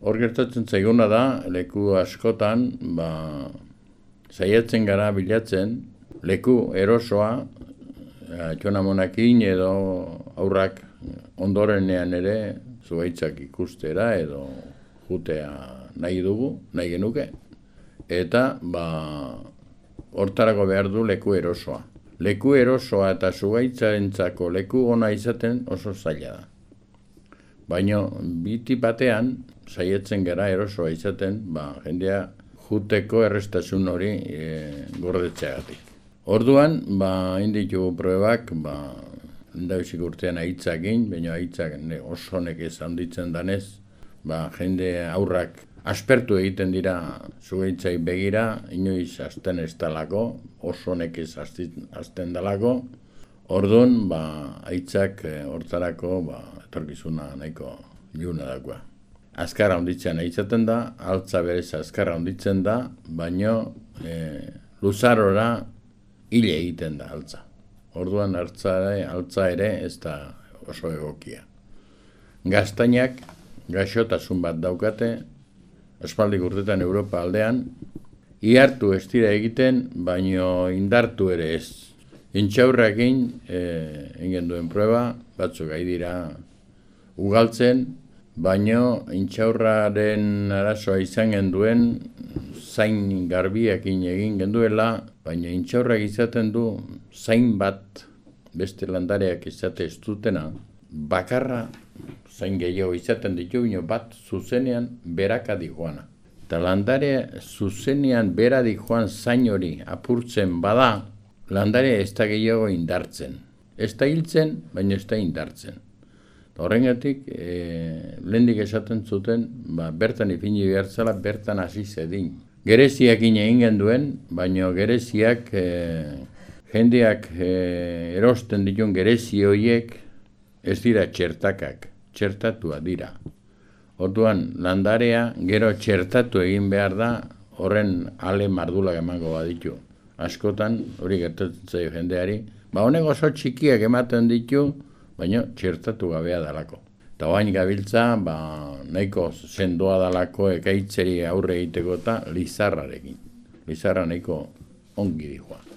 Hor gertatzen zaiguna da, leku askotan, ba, saiatzen gara bilatzen, leku erosoa, atxona monakin edo aurrak ondorenean ere zuaitzak ikustera edo jutea nahi dugu, nahi genuke. Eta, ba, hortarako behar du leku erosoa. Leku erosoa eta zuaitzarentzako leku ona izaten oso zaila da. Baina biti batean, saietzen gara erosoa izaten, ba, jendea juteko errestasun hori e, gordetxeagatik. Orduan, ba, inditu probak, ba, endabizik urtean aitzakin, baina aitzak oso nekez handitzen danez, ba, jende aurrak aspertu egiten dira zugeitzai begira, inoiz azten ez talako, oso nekez azten dalako, orduan, ba, aitzak e, hortarako, ba, etorkizuna nahiko juna dagoa. Azkarra honditzen izaten da, altza berez azkarra honditzen da, baino e, luzarora hile egiten da altza. Orduan altza altza ere ez da oso egokia. Gaztainak gaixotasun bat daukate, espaldik urtetan Europa aldean, ihartu ez dira egiten, baino indartu ere ez. Intxaurrakin e, ingen duen prueba, batzuk gai dira ugaltzen, baino intxaurraren arazoa izan genduen zain garbiakin egin genduela, baina intxaurrak izaten du zain bat beste landareak izate ez dutena, bakarra zain gehiago izaten ditu, bino bat zuzenean beraka dihoana. Eta landare zuzenean bera dihoan zain hori apurtzen bada, landare ez da gehiago indartzen. Ez da hiltzen, baina ez da indartzen. Horrengatik, e, lehendik esaten zuten, ba, bertan ipini behartzala, bertan hasi zedin. Gereziak egin genduen, baina gereziak, e, jendeak e, erosten ditun gerezi horiek, ez dira txertakak, txertatua dira. Orduan, landarea gero txertatu egin behar da, horren ale mardulak emango baditu. Askotan, hori gertatzen zaio jendeari, ba honek oso txikiak ematen ditu, baina txertatu gabea dalako. Eta bain gabiltza, ba, nahiko sendoa dalako ekaitzeri aurre egiteko eta lizarrarekin. Lizarra nahiko ongi dihoa.